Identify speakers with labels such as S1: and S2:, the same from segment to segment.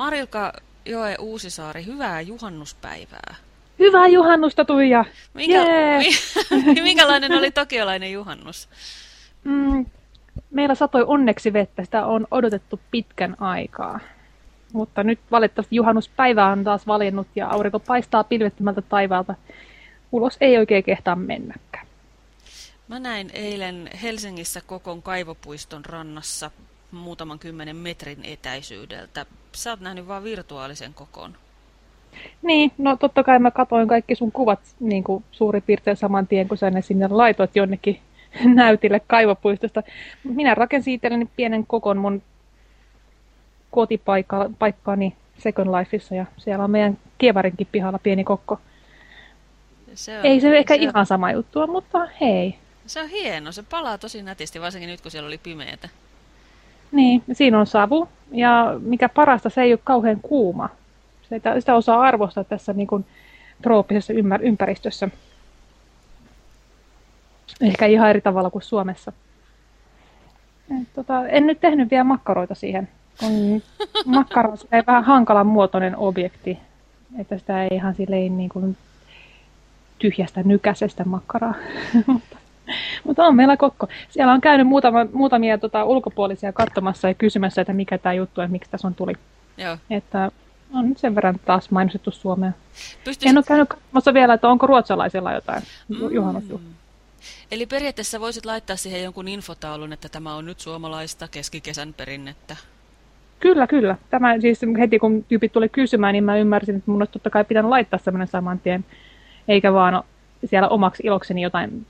S1: Marilka Joe Uusisaari, hyvää juhannuspäivää.
S2: Hyvää juhannusta, Tuija!
S1: Minkä, mi, minkälainen oli tokiolainen juhannus?
S2: Mm, meillä satoi onneksi vettä, sitä on odotettu pitkän aikaa. Mutta nyt valitettavasti juhannuspäivä on taas valinnut ja aurinko paistaa pilvettömältä taivaalta. Ulos ei oikein kehtaa mennäkään.
S1: Mä näin eilen Helsingissä Kokon kaivopuiston rannassa muutaman kymmenen metrin etäisyydeltä. Sä oot nähnyt vain virtuaalisen kokon.
S2: Niin, no totta kai mä katoin kaikki sun kuvat niin kuin suurin piirtein saman tien, kun sä ne sinne laitoit jonnekin näytille kaivopuistosta. Minä rakensin itselleni pienen kokon mun kotipaikkaani Second Lifeissa ja siellä on meidän kievarinkin pihalla pieni kokko. Se on, Ei se ehkä se ihan on... sama juttua, mutta hei.
S1: Se on hieno, se palaa tosi nätisti, varsinkin nyt kun siellä oli pimeätä.
S2: Niin, siinä on savu ja mikä parasta, se ei ole kauhean kuuma. Sitä, sitä osaa arvostaa tässä niin kuin trooppisessa ympäristössä. Ehkä ihan eri tavalla kuin Suomessa. Et, tota, en nyt tehnyt vielä makkaroita siihen. Kun makkara on vähän hankalan muotoinen objekti. Että sitä ei ihan silleen niin kuin tyhjästä nykäisestä makkaraa. mutta, mutta on meillä kokko. Siellä on käynyt muutama, muutamia tota, ulkopuolisia katsomassa ja kysymässä, että mikä tämä juttu on, miksi tässä on tuli.
S1: Joo.
S2: Että on nyt sen verran taas mainostettu Suomea. Pystyisit... En ole käynyt katsomassa vielä, että onko ruotsalaisilla jotain mm.
S1: Eli periaatteessa voisit laittaa siihen jonkun infotaulun, että tämä on nyt suomalaista keskikesän perinnettä.
S2: Kyllä, kyllä. Tämä siis heti kun tyypit tuli kysymään, niin mä ymmärsin, että mun olisi totta kai pitänyt laittaa semmoinen saman tien, eikä vaan siellä omaksi ilokseni jotain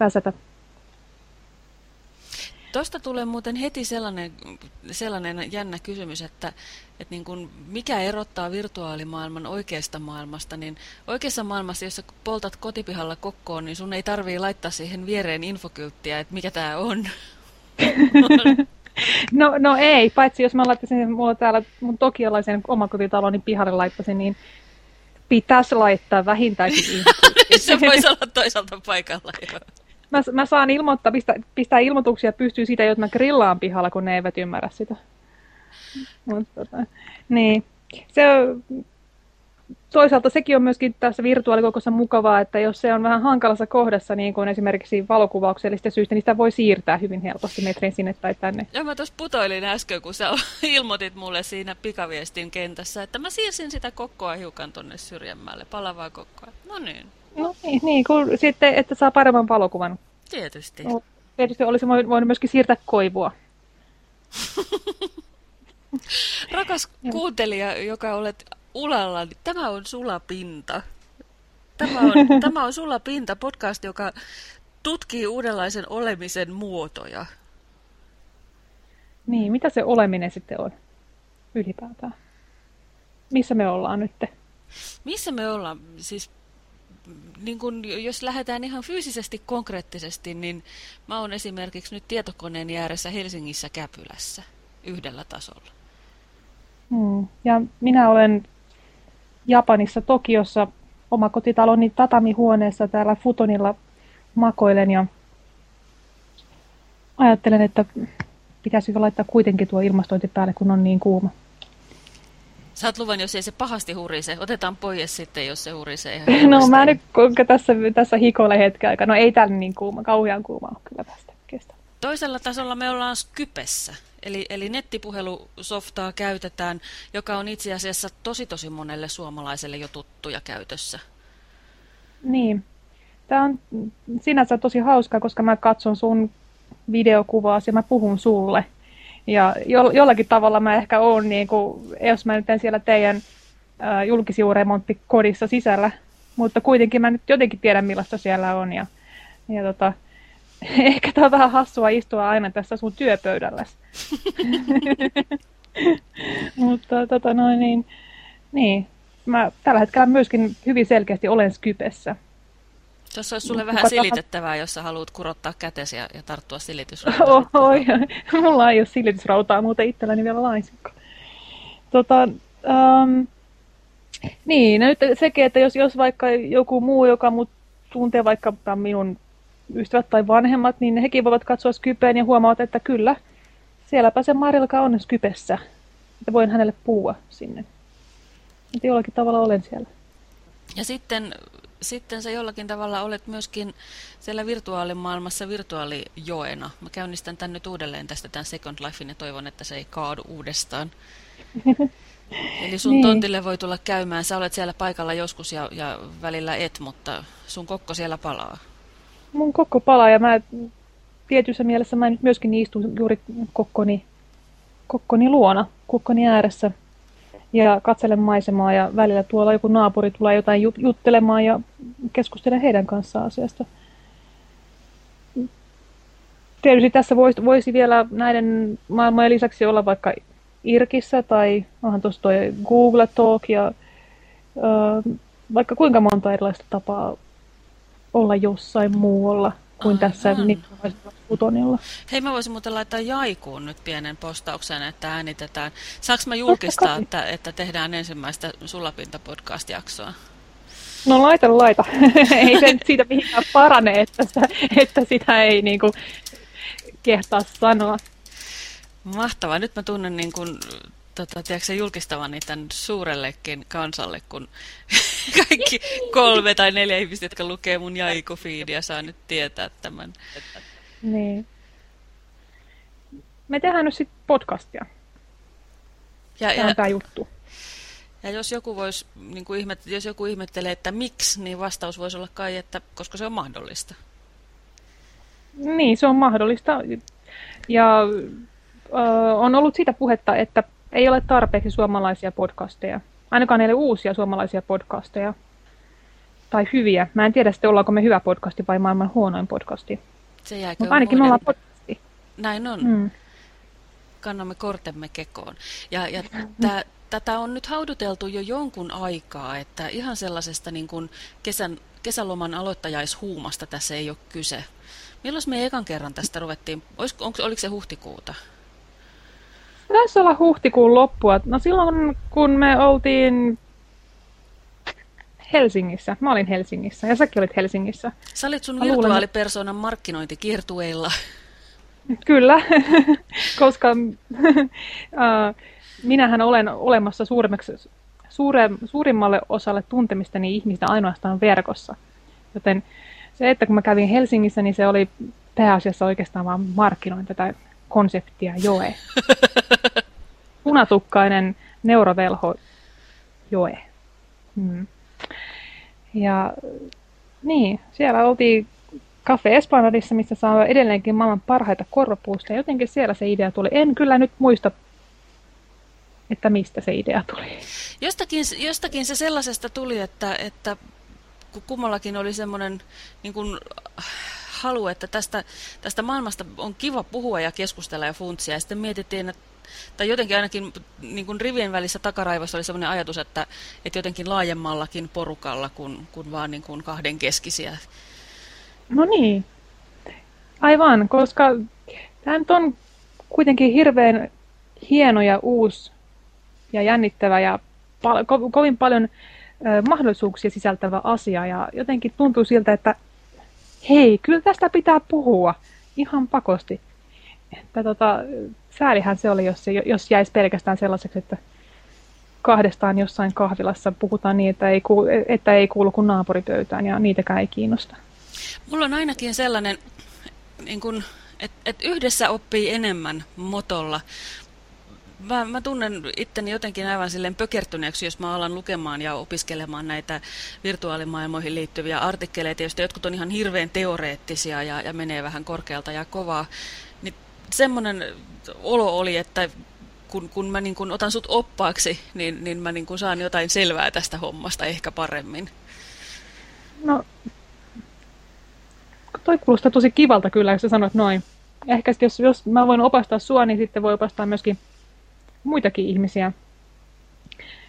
S2: väsätä.
S1: Tuosta tulee muuten heti sellainen, sellainen jännä kysymys, että, että niin kuin mikä erottaa virtuaalimaailman oikeasta maailmasta, niin oikeassa maailmassa, jos poltat kotipihalla kokkoon, niin sun ei tarvii laittaa siihen viereen infokylttiä, että mikä tämä on.
S2: no, no ei, paitsi jos mä laittaisin mulla täällä mun tokialaisen omakotitaloni pihalle laittaisin, niin pitäisi laittaa vähintäänkin.
S1: Se voisi olla toisaalta paikalla, joo
S2: mä, mä saan ilmoittaa, pistää, pistää ilmoituksia pystyy siitä, että mä grillaan pihalla, kun ne eivät ymmärrä sitä. Mutta, tota, niin. Se, toisaalta sekin on myöskin tässä virtuaalikokossa mukavaa, että jos se on vähän hankalassa kohdassa, niin kuin esimerkiksi valokuvauksellista syystä, niin sitä voi siirtää hyvin helposti metrin sinne tai tänne.
S1: Joo, mä tuossa putoilin äsken, kun sä ilmoitit mulle siinä pikaviestin kentässä, että mä siirsin sitä kokkoa hiukan tonne syrjemmälle, palavaa kokkoa. No niin.
S2: No niin, niin kun sitten, että saa paremman valokuvan.
S1: Tietysti.
S2: No, tietysti olisi voinut myöskin siirtää koivua.
S1: Rakas kuuntelija, joka olet ulalla, niin tämä on Sulapinta. Tämä on, tämä on Sulapinta, podcast, joka tutkii uudenlaisen olemisen muotoja.
S2: Niin, mitä se oleminen sitten on ylipäätään? Missä me ollaan nyt?
S1: Missä me ollaan? Siis niin kun, jos lähdetään ihan fyysisesti konkreettisesti, niin mä oon esimerkiksi nyt tietokoneen ääressä Helsingissä Käpylässä yhdellä tasolla.
S2: Hmm. Ja minä olen Japanissa Tokiossa omakotitaloni tatamihuoneessa täällä Futonilla makoilen ja ajattelen, että pitäisikö laittaa kuitenkin tuo ilmastointi päälle, kun on niin kuuma.
S1: Saat luvan, jos ei se pahasti hurise. Otetaan pois sitten, jos se hurisee
S2: ihan No mä nyt kuinka tässä, tässä hikoile hetken aikaa. No ei täällä niin kuuma, kauhean kuuma ole kyllä tästä kestä.
S1: Toisella tasolla me ollaan Skypessä. Eli, eli nettipuhelusoftaa käytetään, joka on itse asiassa tosi tosi monelle suomalaiselle jo tuttuja käytössä.
S2: Niin. Tämä on sinänsä tosi hauskaa, koska mä katson sun videokuvaa ja mä puhun sulle. Ja jo, jollakin tavalla mä ehkä oon, niin kuin, jos mä nyt en siellä teidän julkisivuremonttikodissa sisällä, mutta kuitenkin mä nyt jotenkin tiedän, millaista siellä on. Ja, ja tota, ehkä tämä on vähän hassua istua aina tässä sun työpöydällä. mutta tota noin, niin, niin, mä tällä hetkellä myöskin hyvin selkeästi olen Skypessä.
S1: Tuossa olisi sulle vähän silitettävää, jos sä haluat kurottaa kätesi ja, ja tarttua silitysrautaan.
S2: Oi, mulla ei ole silitysrautaa muuten itselläni vielä laisinkaan. Tota, um, niin, nyt sekin, että jos, jos vaikka joku muu, joka mut tuntee vaikka minun ystävät tai vanhemmat, niin hekin voivat katsoa Skypeen ja huomaavat, että kyllä, sielläpä se Marilka on Skypessä. että voin hänelle puhua sinne. Että jollakin tavalla olen siellä.
S1: Ja sitten, sitten sä jollakin tavalla olet myöskin siellä virtuaalimaailmassa virtuaalijoena. Mä käynnistän tän nyt uudelleen tästä tämän Second Lifein ja toivon, että se ei kaadu uudestaan. Eli sun niin. tontille voi tulla käymään, sä olet siellä paikalla joskus ja, ja välillä et, mutta sun kokko siellä palaa.
S2: Mun kokko palaa ja mä tietyssä mielessä mä nyt myöskin istun juuri kokkoni, kokkoni luona, kokkoni ääressä ja katselen maisemaa ja välillä tuolla joku naapuri tulee jotain juttelemaan ja keskustelen heidän kanssaan asiasta. Tietysti tässä voisi, voisi vielä näiden maailmojen lisäksi olla vaikka Irkissä tai onhan tuossa toi Google Talk ja ö, vaikka kuinka monta erilaista tapaa olla jossain muualla kuin Aivan. tässä Futonilla.
S1: Hei, mä voisin muuten laittaa Jaikuun nyt pienen postauksen, että äänitetään. Saanko mä julkistaa, että, että tehdään ensimmäistä Sulapinta-podcast-jaksoa?
S2: No laita, laita. ei se siitä mihinkään parane, että, että sitä ei niinku kehtaa sanoa.
S1: Mahtavaa. Nyt mä tunnen niin kuin, tota, tiedätkö, julkistavani tämän suurellekin kansalle, kun kaikki kolme tai neljä ihmistä, jotka lukee mun Jaiku-fiidiä, saa nyt tietää tämän.
S2: Niin. Me tehdään nyt sitten podcastia. Ja, tämä on tämä juttu.
S1: Ja jos joku, vois, niin kuin ihmet, jos joku ihmettelee, että miksi, niin vastaus voisi olla kai, että koska se on mahdollista.
S2: Niin, se on mahdollista. Ja on ollut siitä puhetta, että ei ole tarpeeksi suomalaisia podcasteja. Ainakaan ei ole uusia suomalaisia podcasteja. Tai hyviä. Mä en tiedä sitten, ollaanko me hyvä podcasti vai maailman huonoin podcasti.
S1: Se jääkö
S2: Mutta ainakin me ollaan podcasti.
S1: Näin on. Mm. Kannamme kortemme kekoon. Ja, ja tää, tätä on nyt hauduteltu jo jonkun aikaa, että ihan sellaisesta niin kuin kesän, kesäloman aloittajaishuumasta tässä ei ole kyse. Milloin me ekan kerran tästä ruvettiin? Olisiko, onko, oliko se huhtikuuta?
S2: Taisi olla huhtikuun loppua. No silloin kun me oltiin Helsingissä. Mä olin Helsingissä ja säkin olit Helsingissä.
S1: Sä olit sun virtuaalipersonan markkinointikiertueilla.
S2: Kyllä, koska uh, minähän olen olemassa suuremmaksi, suure, suurimmalle osalle tuntemistani ihmistä ainoastaan verkossa. Joten se, että kun mä kävin Helsingissä, niin se oli pääasiassa oikeastaan vaan markkinoin tätä konseptia joe. Punatukkainen neurovelho joe. Hmm. Ja niin, siellä oltiin Cafe Esplanadissa, missä saa edelleenkin maailman parhaita korvapuusta. Jotenkin siellä se idea tuli. En kyllä nyt muista, että mistä se idea tuli.
S1: Jostakin, jostakin se sellaisesta tuli, että, että kun kummallakin oli semmoinen niin kuin, halu, että tästä, tästä maailmasta on kiva puhua ja keskustella ja funtsia. Ja sitten mietittiin, että tai jotenkin ainakin niin kuin rivien välissä takaraivossa oli sellainen ajatus, että, että jotenkin laajemmallakin porukalla kuin, kuin vaan niin kuin kahden keskisiä.
S2: No niin, aivan, koska tämä nyt on kuitenkin hirveän hieno ja uusi ja jännittävä ja pal ko kovin paljon mahdollisuuksia sisältävä asia ja jotenkin tuntuu siltä, että hei, kyllä tästä pitää puhua ihan pakosti. Että tota, säälihän se oli, jos, se, jos jäisi pelkästään sellaiseksi, että kahdestaan jossain kahvilassa puhutaan niin, että ei, kuulu, että ei kuulu kuin naapuripöytään ja niitäkään ei kiinnosta.
S1: Mulla on ainakin sellainen, niin kun, että et yhdessä oppii enemmän motolla. Mä, mä tunnen itteni jotenkin aivan silleen pökertyneeksi, jos mä alan lukemaan ja opiskelemaan näitä virtuaalimaailmoihin liittyviä artikkeleita, joista jotkut on ihan hirveän teoreettisia ja, ja menee vähän korkealta ja kovaa. Niin semmoinen olo oli, että kun, kun mä niin kun otan sut oppaaksi, niin, niin mä niin kun saan jotain selvää tästä hommasta ehkä paremmin.
S2: No, toi kuulostaa tosi kivalta kyllä, jos sä sanoit noin. Ehkä jos, jos mä voin opastaa sua, niin sitten voi opastaa myöskin muitakin ihmisiä.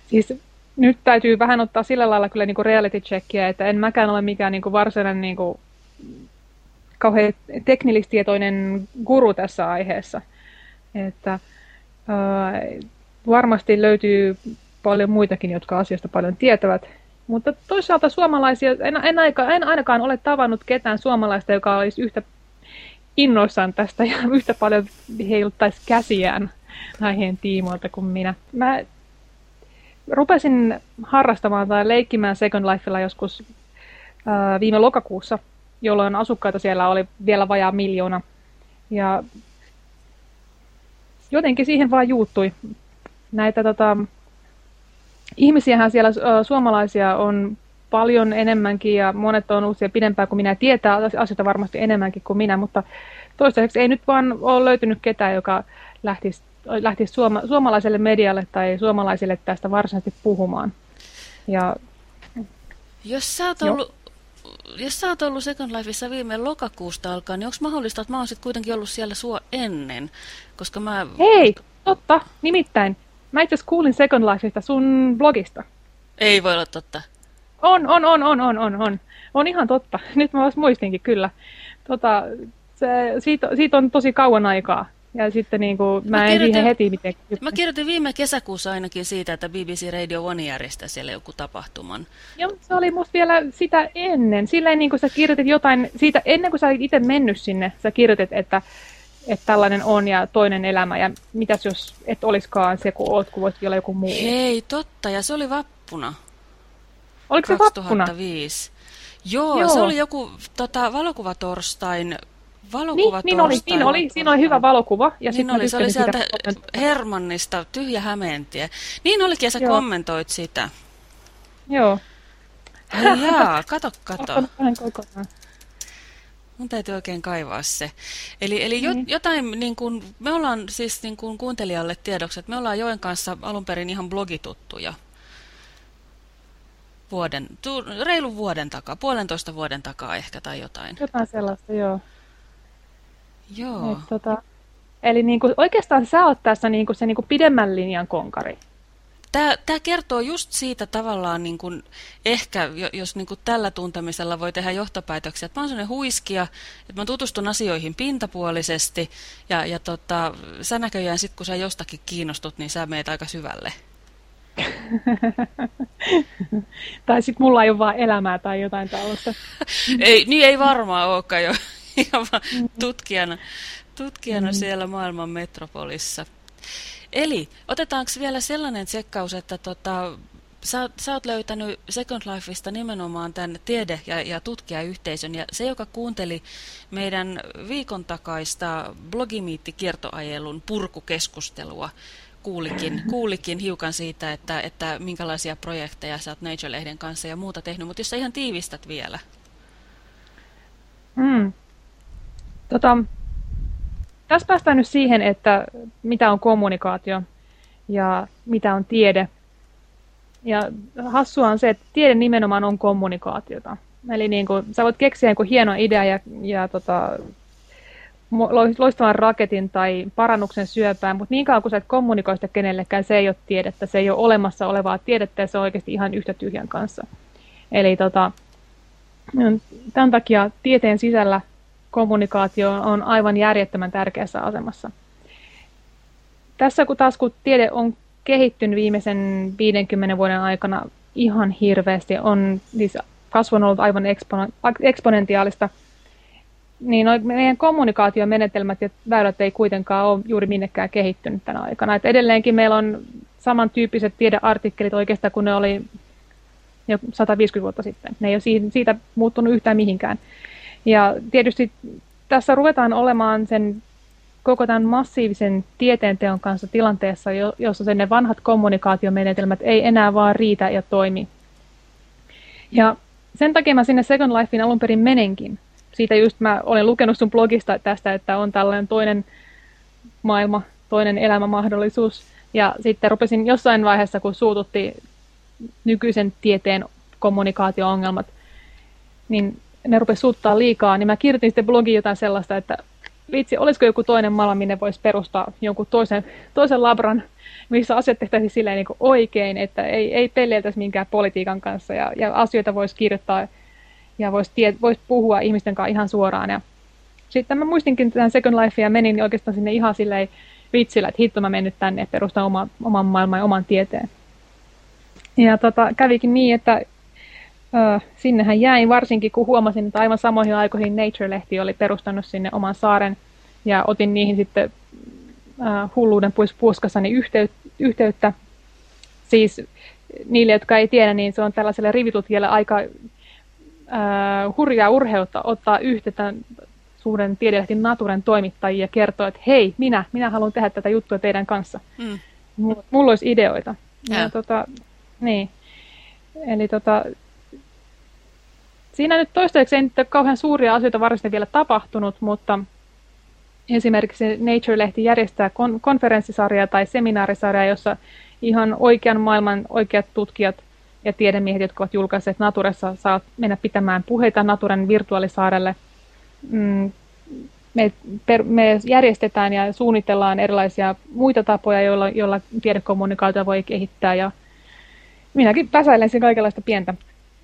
S2: Siis nyt täytyy vähän ottaa sillä lailla kyllä niin reality checkia, että en mäkään ole mikään niin varsinainen niin kuin, kauhean teknillistietoinen guru tässä aiheessa. Että, ää, varmasti löytyy paljon muitakin, jotka asiasta paljon tietävät. Mutta toisaalta suomalaisia, en, en, aika, en ainakaan ole tavannut ketään suomalaista, joka olisi yhtä innoissaan tästä ja yhtä paljon heiluttaisi käsiään aiheen tiimoilta kuin minä. Mä rupesin harrastamaan tai leikkimään Second Lifella joskus ää, viime lokakuussa, jolloin asukkaita siellä oli vielä vajaa miljoona. Ja jotenkin siihen vaan juuttui. Näitä tota, ihmisiähän siellä ä, suomalaisia on paljon enemmänkin ja monet on siellä pidempään kuin minä tietää asioita varmasti enemmänkin kuin minä, mutta toistaiseksi ei nyt vaan ole löytynyt ketään, joka lähtisi, lähtisi suoma, suomalaiselle medialle tai suomalaisille tästä varsinaisesti puhumaan. Ja,
S1: jos sä oot ollut, jos sä oot ollut Second Lifeissa viime lokakuusta alkaen, niin onko mahdollista, että mä oon sitten kuitenkin ollut siellä sua ennen? Koska mä...
S2: Hei, totta, nimittäin. Mä itse kuulin Second Lifeista sun blogista.
S1: Ei voi olla totta.
S2: On, on, on, on, on, on, on. On ihan totta. Nyt mä vasta muistinkin kyllä. Tota, se, siitä, siitä on tosi kauan aikaa. Ja sitten niin kuin, mä, mä en siihen heti miten...
S1: Mä kirjoitin viime kesäkuussa ainakin siitä, että BBC Radio One järjestää siellä joku tapahtuman.
S2: Joo, se oli musta vielä sitä ennen. Silleen niin kuin sä kirjoitit jotain, siitä ennen kuin sä olit itse mennyt sinne, sä kirjoitit, että, että tällainen on ja toinen elämä. Ja mitäs jos et olisikaan se, kun oot, kun voisit olla joku muu.
S1: Hei, totta. Ja se oli vappuna.
S2: Oliko
S1: 2005. se vappuna? Joo, Joo, se oli joku tota, valokuvatorstain Valokuva
S2: niin, niin oli, niin oli, siinä oli hyvä valokuva.
S1: Ja niin oli, se oli sieltä Hermannista, tyhjä Hämeentie. Niin olikin, ja sä Joo. kommentoit sitä.
S2: Joo.
S1: Ai jaa, kato, kato. Mun täytyy oikein kaivaa se. Eli, eli jo, niin. jotain, niin kuin, me ollaan siis niin kuin kuuntelijalle tiedoksi, että me ollaan Joen kanssa alun perin ihan blogituttuja. Vuoden, tu, reilun vuoden takaa, puolentoista vuoden takaa ehkä tai jotain.
S2: Jotain sellaista, joo.
S1: Joo.
S2: Et, tota, eli niin kuin, oikeastaan sä oot tässä niin kuin se niin kuin pidemmän linjan konkari.
S1: Tämä, tämä kertoo just siitä tavallaan, niin kuin, ehkä jos niin kuin tällä tuntemisella voi tehdä johtopäätöksiä, että mä oon sellainen huiskia, että mä tutustun asioihin pintapuolisesti, ja, ja tota, sä näköjään sit kun sä jostakin kiinnostut, niin sä meet aika syvälle.
S2: tai sitten mulla ei ole vaan elämää tai jotain tällaista.
S1: ei, niin ei varmaan olekaan jo. tutkijana, tutkijana mm. siellä maailman metropolissa. Eli otetaanko vielä sellainen tsekkaus, että tota, sä, sä oot löytänyt Second Lifeista nimenomaan tämän tiede- ja, ja tutkijayhteisön, ja se, joka kuunteli meidän viikon takaista blogimiitti-kiertoajelun purkukeskustelua, kuulikin, kuulikin hiukan siitä, että, että minkälaisia projekteja sä oot Nature-lehden kanssa ja muuta tehnyt, mutta jos sä ihan tiivistät vielä.
S2: Mm. Tota, tässä päästään nyt siihen, että mitä on kommunikaatio ja mitä on tiede. Ja hassua on se, että tiede nimenomaan on kommunikaatiota. Eli niin kuin, sä voit keksiä joku hieno idea ja, ja tota, loistavan raketin tai parannuksen syöpään, mutta niin kauan kuin sä et kommunikoi sitä kenellekään, se ei ole tiedettä. Se ei ole olemassa olevaa tiedettä ja se on oikeasti ihan yhtä tyhjän kanssa. Eli tota, tämän takia tieteen sisällä kommunikaatio on aivan järjettömän tärkeässä asemassa. Tässä kun taas kun tiede on kehittynyt viimeisen 50 vuoden aikana ihan hirveästi, on siis kasvu on ollut aivan eksponentiaalista, niin meidän kommunikaatiomenetelmät ja väylät ei kuitenkaan ole juuri minnekään kehittynyt tänä aikana. Et edelleenkin meillä on samantyyppiset tiedeartikkelit oikeastaan kuin ne oli jo 150 vuotta sitten. Ne ei ole siitä muuttunut yhtään mihinkään. Ja tietysti tässä ruvetaan olemaan sen koko tämän massiivisen tieteenteon kanssa tilanteessa, jossa sen ne vanhat kommunikaatiomenetelmät ei enää vaan riitä ja toimi. Ja sen takia mä sinne Second Lifein alun perin menenkin. Siitä just mä olen lukenut sun blogista tästä, että on tällainen toinen maailma, toinen elämämahdollisuus. Ja sitten rupesin jossain vaiheessa, kun suututti nykyisen tieteen kommunikaatio-ongelmat, niin ne rupesi suuttaa liikaa, niin mä kirjoitin sitten blogiin jotain sellaista, että vitsi, olisiko joku toinen maailma, minne voisi perustaa jonkun toisen, toisen labran, missä asiat tehtäisiin silleen niin oikein, että ei, ei pelleiltäisi minkään politiikan kanssa ja, ja asioita voisi kirjoittaa ja voisi, tie, voisi puhua ihmisten kanssa ihan suoraan. Ja sitten mä muistinkin tämän Second Life ja menin oikeastaan sinne ihan silleen vitsillä, että hitto mä mennyt tänne perustaa oma, oman maailman ja oman tieteen. Ja tota, kävikin niin, että Ö, sinnehän jäin varsinkin, kun huomasin, että aivan samoihin aikoihin Nature-lehti oli perustanut sinne oman saaren ja otin niihin sitten äh, hulluuden pois puskassani yhteyt, yhteyttä. Siis niille, jotka ei tiedä, niin se on tällaiselle rivitutkijalle aika äh, hurjaa urheutta ottaa yhteyttä suuren tiedelehti Naturen toimittajia ja kertoa, että hei, minä, minä haluan tehdä tätä juttua teidän kanssa. Mm. Mulla, mulla olisi ideoita. Ja. Ja, tota, niin. Eli tota, siinä nyt toistaiseksi ei nyt kauhean suuria asioita varsinaisesti vielä tapahtunut, mutta esimerkiksi Nature-lehti järjestää kon- konferenssisarjaa tai seminaarisarjaa, jossa ihan oikean maailman oikeat tutkijat ja tiedemiehet, jotka ovat julkaisseet Naturessa, saavat mennä pitämään puheita Naturen virtuaalisaarelle. Mm, me, per, me järjestetään ja suunnitellaan erilaisia muita tapoja, joilla, joilla tiedekommunikaatio voi kehittää. Ja minäkin päsäilen sen kaikenlaista pientä.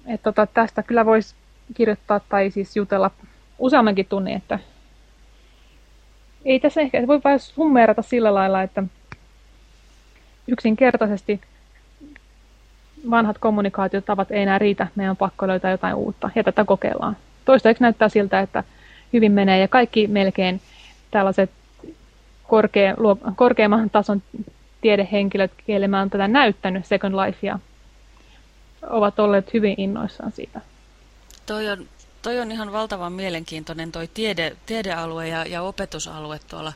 S2: Et tota, tästä kyllä voisi kirjoittaa tai siis jutella useammankin tunnin, että ei tässä ehkä, voi vain summeerata sillä lailla, että yksinkertaisesti vanhat kommunikaatiotavat ei enää riitä, meidän on pakko löytää jotain uutta ja tätä kokeillaan. Toistaiseksi näyttää siltä, että hyvin menee ja kaikki melkein tällaiset korkea, korkeamman tason tiedehenkilöt, keille mä oon tätä näyttänyt Second Lifea, ovat olleet hyvin innoissaan siitä.
S1: Toi on, toi on ihan valtavan mielenkiintoinen toi tiede, tiedealue ja, ja opetusalue tuolla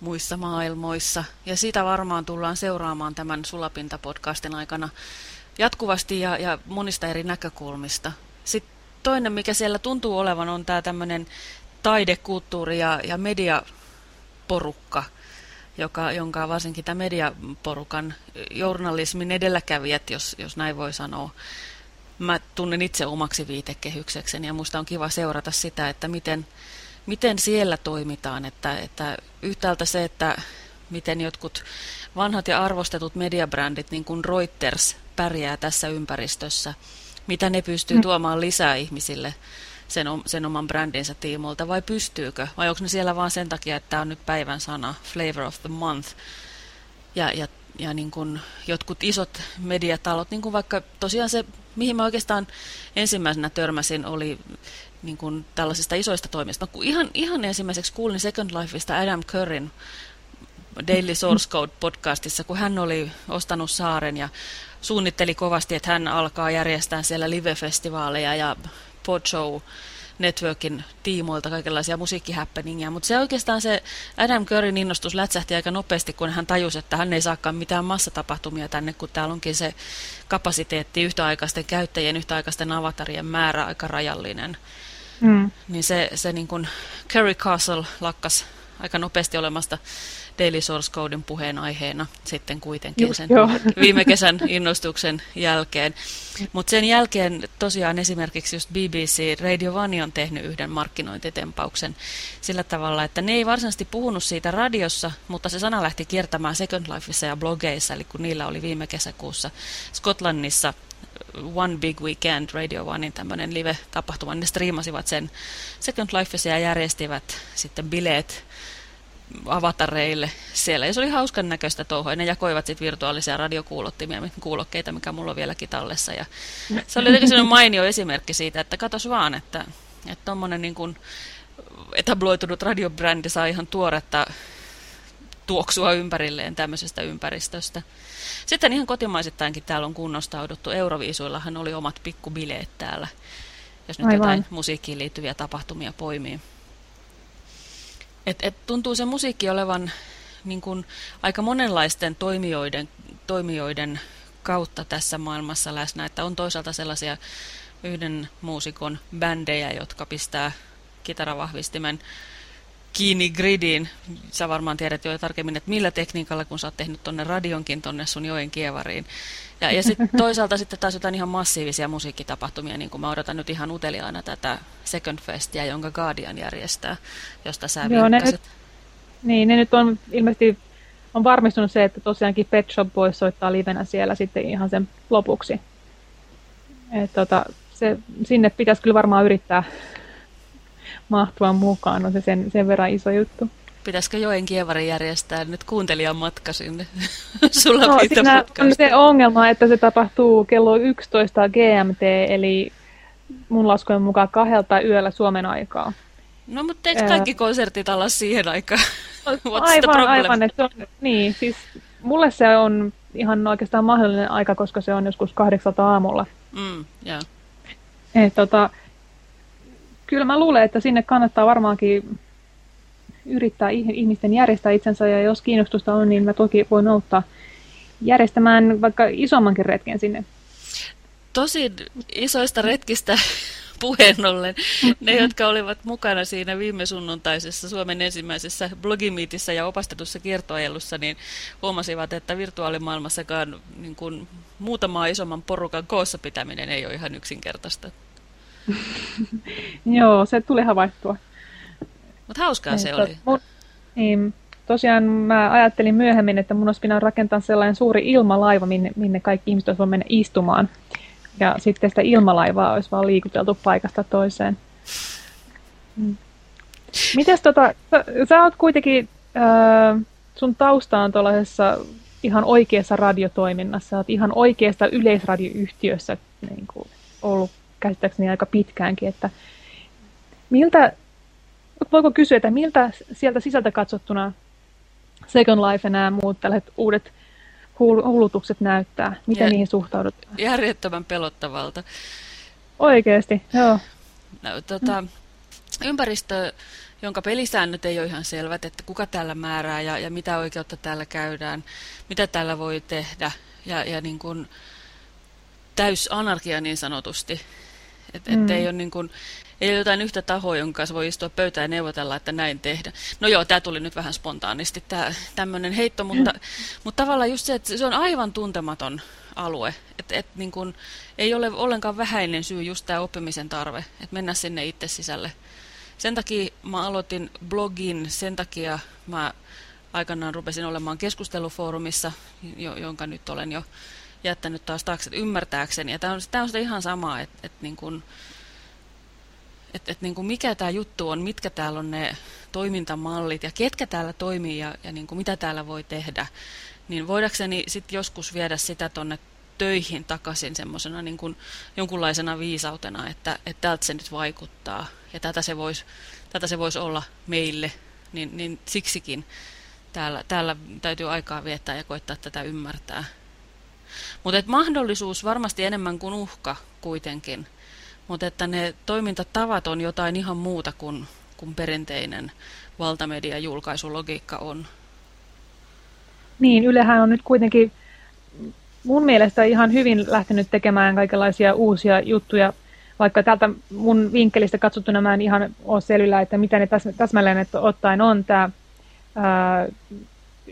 S1: muissa maailmoissa. Ja sitä varmaan tullaan seuraamaan tämän Sulapinta-podcastin aikana jatkuvasti ja, ja monista eri näkökulmista. Sitten toinen, mikä siellä tuntuu olevan, on tämä tämmöinen taidekulttuuri ja, ja mediaporukka, joka, jonka varsinkin tämä mediaporukan journalismin edelläkävijät, jos, jos näin voi sanoa, mä tunnen itse omaksi viitekehyksekseni ja minusta on kiva seurata sitä, että miten, miten siellä toimitaan. Että, että yhtäältä se, että miten jotkut vanhat ja arvostetut mediabrändit, niin kuin Reuters, pärjää tässä ympäristössä, mitä ne pystyy mm. tuomaan lisää ihmisille sen, sen oman brändinsä tiimoilta, vai pystyykö? Vai onko ne siellä vain sen takia, että tämä on nyt päivän sana, flavor of the month, ja, ja, ja niin kuin jotkut isot mediatalot, niin kuin vaikka tosiaan se, mihin mä oikeastaan ensimmäisenä törmäsin, oli niin kuin tällaisista isoista toimista. No, ihan, ihan ensimmäiseksi kuulin Second Lifeista Adam Curryn Daily Source Code podcastissa, kun hän oli ostanut saaren ja suunnitteli kovasti, että hän alkaa järjestää siellä live-festivaaleja ja podshow Networkin tiimoilta kaikenlaisia musiikkihappeningia, mutta se oikeastaan se Adam Curryn innostus lätsähti aika nopeasti, kun hän tajusi, että hän ei saakaan mitään massatapahtumia tänne, kun täällä onkin se kapasiteetti yhtäaikaisten käyttäjien, yhtäaikaisten avatarien määrä aika rajallinen. Mm. Niin se, se niin kuin Curry Castle lakkas aika nopeasti olemasta Daily Source Codein puheenaiheena sitten kuitenkin Just, sen joo. viime kesän innostuksen jälkeen. Mutta sen jälkeen tosiaan esimerkiksi just BBC Radio One on tehnyt yhden markkinointitempauksen sillä tavalla, että ne ei varsinaisesti puhunut siitä radiossa, mutta se sana lähti kiertämään Second Lifeissa ja blogeissa, eli kun niillä oli viime kesäkuussa Skotlannissa One Big Weekend Radio Onein tämmöinen live-tapahtuma, ne striimasivat sen Second Lifeissa ja järjestivät sitten bileet avatareille siellä. Ja se oli hauskan näköistä touhua. Ne jakoivat sitten virtuaalisia radiokuulottimia, kuulokkeita, mikä mulla on vieläkin tallessa. Ja se oli jotenkin sellainen mainio esimerkki siitä, että katos vaan, että tuommoinen niin kuin etabloitunut radiobrändi saa ihan tuoretta tuoksua ympärilleen tämmöisestä ympäristöstä. Sitten ihan kotimaisittainkin täällä on kunnostauduttu. Euroviisuillahan oli omat pikkubileet täällä, jos nyt Aivan. jotain musiikkiin liittyviä tapahtumia poimii. Et, et tuntuu se musiikki olevan niin kuin aika monenlaisten toimijoiden, toimijoiden kautta tässä maailmassa läsnä, että on toisaalta sellaisia yhden muusikon bändejä, jotka pistää kitaravahvistimen kiinni gridiin. Sä varmaan tiedät jo tarkemmin, että millä tekniikalla, kun sä oot tehnyt tonne radionkin tonne sun joen kievariin. Ja, ja sitten toisaalta sitten taas jotain ihan massiivisia musiikkitapahtumia, niin kuin mä odotan nyt ihan uteliaana tätä Second Festia, jonka Guardian järjestää, josta sä Joo, ne nyt,
S2: Niin, ne nyt on ilmeisesti on varmistunut se, että tosiaankin Pet Shop Boys soittaa livenä siellä sitten ihan sen lopuksi. Et tota, se, sinne pitäisi kyllä varmaan yrittää mahtua mukaan, on se sen, sen verran iso juttu.
S1: Pitäisikö Joen Kievari järjestää nyt kuuntelijan matka sinne sulla
S2: no, siinä on se ongelma, että se tapahtuu kello 11 GMT, eli mun laskujen mukaan kahdelta yöllä Suomen aikaa.
S1: No, mutta eikö kaikki konsertit olla siihen aikaan?
S2: aivan, aivan. Että on, niin, siis mulle se on ihan oikeastaan mahdollinen aika, koska se on joskus kahdeksalta aamulla.
S1: Mm, yeah.
S2: Et, tota, kyllä mä luulen, että sinne kannattaa varmaankin yrittää ihmisten järjestää itsensä, ja jos kiinnostusta on, niin mä toki voin auttaa järjestämään vaikka isommankin retken sinne.
S1: Tosi isoista retkistä puheen ollen, ne, jotka olivat mukana siinä viime sunnuntaisessa Suomen ensimmäisessä blogimiitissä ja opastetussa kiertoajelussa, niin huomasivat, että virtuaalimaailmassakaan niin kuin, muutamaa isomman porukan koossa pitäminen ei ole ihan yksinkertaista.
S2: Joo, se tuli havaittua.
S1: Mutta hauskaa se oli. Mun,
S2: niin, tosiaan mä ajattelin myöhemmin, että mun olisi pitänyt rakentaa sellainen suuri ilmalaiva, minne, minne kaikki ihmiset olisivat mennä istumaan. Ja sitten sitä ilmalaivaa olisi vaan liikuteltu paikasta toiseen. Mm. Mites tota, sä, sä oot kuitenkin, äh, sun tausta on tuollaisessa ihan oikeassa radiotoiminnassa, sä oot ihan oikeassa yleisradioyhtiössä niin kuin, ollut käsittääkseni aika pitkäänkin, että miltä, voiko kysyä, että miltä sieltä sisältä katsottuna Second Life ja nämä muut tällaiset uudet hulutukset näyttää? Miten ja, niihin suhtaudut?
S1: Järjettömän pelottavalta.
S2: Oikeasti, joo.
S1: No, tota, ympäristö, jonka pelisäännöt ei ole ihan selvät, että kuka täällä määrää ja, ja mitä oikeutta täällä käydään, mitä täällä voi tehdä ja, ja niin kuin täys anarkia niin sanotusti. Et, mm. ei ole niin kuin, ei ole jotain yhtä tahoa, jonka kanssa voi istua pöytään ja neuvotella, että näin tehdä. No joo, tämä tuli nyt vähän spontaanisti, tämä tämmöinen heitto, mutta, mutta tavallaan just se, että se on aivan tuntematon alue. Että et niin kuin, ei ole ollenkaan vähäinen syy just tämä oppimisen tarve, että mennä sinne itse sisälle. Sen takia mä aloitin blogin, sen takia mä aikanaan rupesin olemaan keskustelufoorumissa, jonka nyt olen jo jättänyt taas taakse ymmärtääkseni. Ja tämä on, tämä on sitä ihan samaa, että, että niin kuin, että, että niin kuin mikä tämä juttu on, mitkä täällä on ne toimintamallit ja ketkä täällä toimii ja, ja niin kuin mitä täällä voi tehdä, niin voidakseni sitten joskus viedä sitä tuonne töihin takaisin semmoisena niin jonkunlaisena viisautena, että, että tältä se nyt vaikuttaa ja tätä se voisi tätä se vois olla meille, niin, niin siksikin täällä, täällä täytyy aikaa viettää ja koittaa tätä ymmärtää. Mutta mahdollisuus varmasti enemmän kuin uhka kuitenkin. Mutta että ne toimintatavat on jotain ihan muuta kuin, kuin perinteinen valtamedia-julkaisulogiikka on.
S2: Niin, Ylehän on nyt kuitenkin mun mielestä ihan hyvin lähtenyt tekemään kaikenlaisia uusia juttuja, vaikka täältä mun vinkkelistä katsottuna mä en ihan ole selvillä, että mitä ne täsmälleen että ottaen on tämä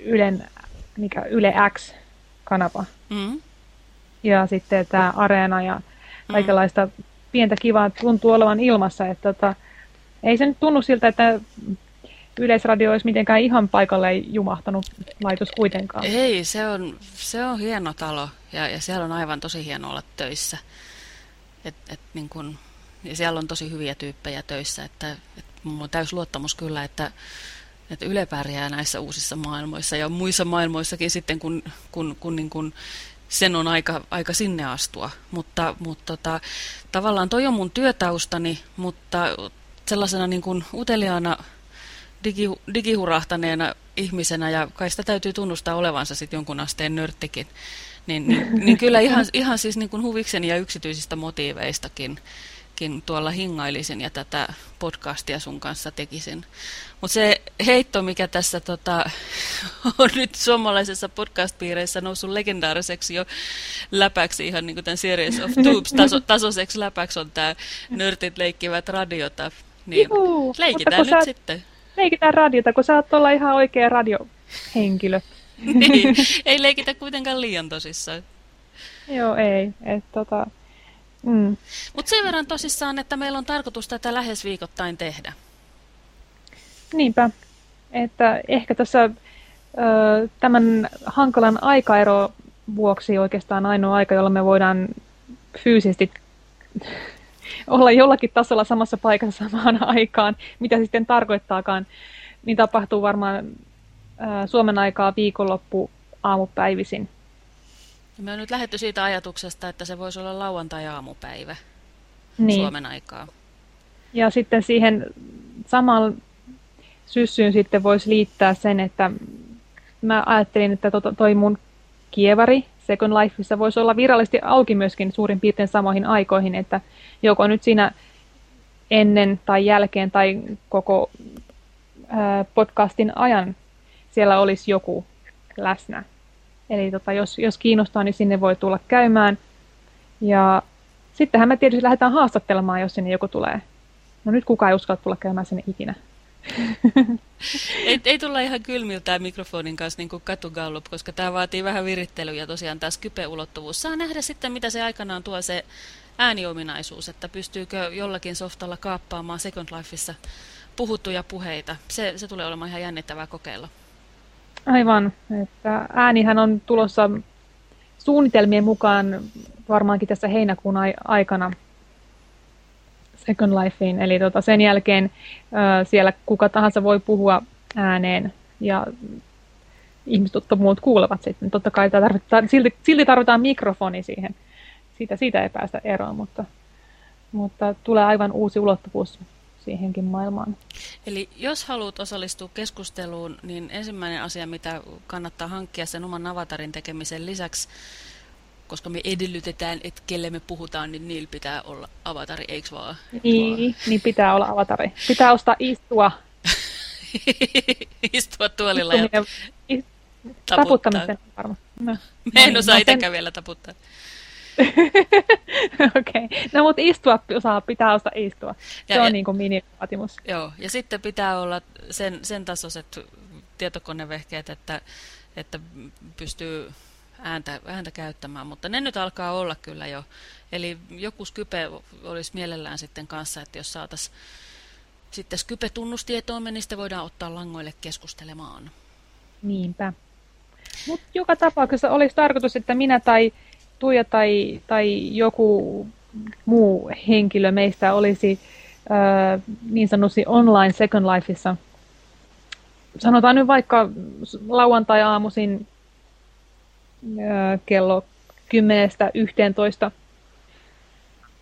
S2: Ylen, mikä, Yle X-kanava. Mm. Ja sitten tämä Areena ja mm. kaikenlaista mm pientä kivaa tuntuu olevan ilmassa. Että tota, ei se nyt tunnu siltä, että Yleisradio olisi mitenkään ihan paikalle jumahtanut laitos kuitenkaan.
S1: Ei, se on, se on hieno talo ja, ja siellä on aivan tosi hieno olla töissä. Et, et niin kun, ja siellä on tosi hyviä tyyppejä töissä, että et mulla on täys luottamus kyllä, että, että Yle pärjää näissä uusissa maailmoissa ja muissa maailmoissakin sitten, kun, kun, kun niin kun sen on aika, aika sinne astua. Mutta, mutta tota, tavallaan toi on mun työtaustani, mutta sellaisena niin kuin uteliaana digi, digihurahtaneena ihmisenä, ja kai sitä täytyy tunnustaa olevansa sitten jonkun asteen nörttikin, niin, niin, niin kyllä ihan, ihan siis niin kuin huvikseni ja yksityisistä motiiveistakin tuolla hingailisin ja tätä podcastia sun kanssa tekisin. Mutta se heitto, mikä tässä tota, on nyt suomalaisessa podcast-piireissä noussut legendaariseksi jo läpäksi, ihan niin kuin tämän Series of Tubes taso, läpäksi on tämä Nörtit leikkivät radiota. Niin Juhu, leikitään nyt sä, sitten.
S2: Leikitään radiota, kun sä oot olla ihan oikea radiohenkilö.
S1: niin, ei leikitä kuitenkaan liian tosissaan.
S2: Joo, ei. Et, tota,
S1: Mm. Mutta sen verran tosissaan, että meillä on tarkoitus tätä lähes viikoittain tehdä.
S2: Niinpä. Että ehkä tässä tämän hankalan aikaero vuoksi oikeastaan ainoa aika, jolla me voidaan fyysisesti olla jollakin tasolla samassa paikassa samaan aikaan, mitä sitten tarkoittaakaan, niin tapahtuu varmaan Suomen aikaa viikonloppu aamupäivisin.
S1: Me on nyt lähetty siitä ajatuksesta, että se voisi olla lauantai-aamupäivä niin. Suomen aikaa.
S2: Ja sitten siihen samalla syssyyn sitten voisi liittää sen, että mä ajattelin, että to, toi mun kievari Second Lifeissa voisi olla virallisesti auki myöskin suurin piirtein samoihin aikoihin, että joko nyt siinä ennen tai jälkeen tai koko ää, podcastin ajan siellä olisi joku läsnä. Eli tota, jos, jos kiinnostaa, niin sinne voi tulla käymään. Ja sittenhän me tietysti lähdetään haastattelemaan, jos sinne joku tulee. No nyt kukaan ei uskalla tulla käymään sinne ikinä.
S1: Ei, ei tulla ihan kylmiltään mikrofonin kanssa niin kuin katugallup, koska tämä vaatii vähän virittelyä ja tosiaan tämä Skype-ulottuvuus. Saa nähdä sitten, mitä se aikanaan tuo se ääniominaisuus, että pystyykö jollakin softalla kaappaamaan Second Lifeissa puhuttuja puheita. Se, se tulee olemaan ihan jännittävää kokeilla.
S2: Aivan, että äänihän on tulossa suunnitelmien mukaan varmaankin tässä heinäkuun aikana Second Lifeen. Eli tota, sen jälkeen ö, siellä kuka tahansa voi puhua ääneen ja ihmiset, jotka muut kuulevat sitten. Totta kai tarvitaan, silti, silti tarvitaan mikrofoni siihen. Siitä, siitä ei päästä eroon, mutta, mutta tulee aivan uusi ulottuvuus siihenkin maailmaan.
S1: Eli jos haluat osallistua keskusteluun, niin ensimmäinen asia, mitä kannattaa hankkia sen oman avatarin tekemisen lisäksi, koska me edellytetään, että kelle me puhutaan, niin niillä pitää olla avatari, eikö vaan?
S2: Niin, niin pitää olla avatari. Pitää ostaa istua.
S1: istua tuolilla ja
S2: taputtamisen varmasti.
S1: No. Me en osaa no, itsekään sen... vielä taputtaa.
S2: Okei. Okay. No mutta istua osaa, pitää ostaa istua. Se ja, on ja, niin kuin minivaatimus.
S1: Joo, ja sitten pitää olla sen, sen tasoiset tietokonevehkeet, että, että pystyy ääntä, ääntä käyttämään, mutta ne nyt alkaa olla kyllä jo. Eli joku Skype olisi mielellään sitten kanssa, että jos saataisiin sitten Skype-tunnustietoon, niin sitten voidaan ottaa langoille keskustelemaan.
S2: Niinpä. Mutta joka tapauksessa olisi tarkoitus, että minä tai Tuija tai, tai joku muu henkilö meistä olisi äh, niin sanotusti online Second Lifeissa. Sanotaan nyt vaikka lauantai-aamuisin kello 10-11,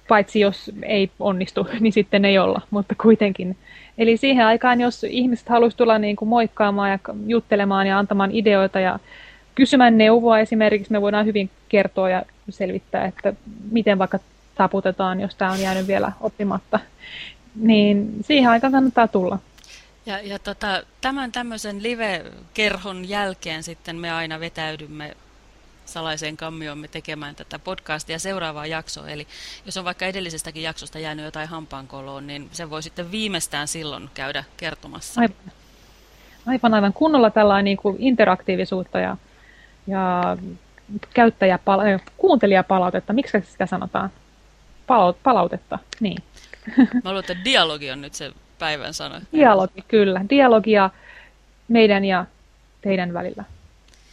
S2: paitsi jos ei onnistu, niin sitten ei olla, mutta kuitenkin. Eli siihen aikaan, jos ihmiset haluaisivat tulla niin kuin moikkaamaan ja juttelemaan ja antamaan ideoita ja kysymään neuvoa esimerkiksi, me voidaan hyvin kertoa ja selvittää, että miten vaikka taputetaan, jos tämä on jäänyt vielä oppimatta. Niin siihen aikaan kannattaa tulla.
S1: Ja, ja tota, tämän tämmöisen live-kerhon jälkeen sitten me aina vetäydymme salaiseen kammiomme tekemään tätä podcastia seuraavaa jaksoa. Eli jos on vaikka edellisestäkin jaksosta jäänyt jotain hampaankoloon, niin se voi sitten viimeistään silloin käydä kertomassa.
S2: Aivan, aivan, aivan. kunnolla tällainen niin kuin interaktiivisuutta ja ja käyttäjäpala- kuuntelijapalautetta, miksi sitä sanotaan? Palautetta, niin.
S1: Mä luulen, että dialogi on nyt se päivän sana.
S2: Dialogi, kyllä. Dialogia meidän ja teidän välillä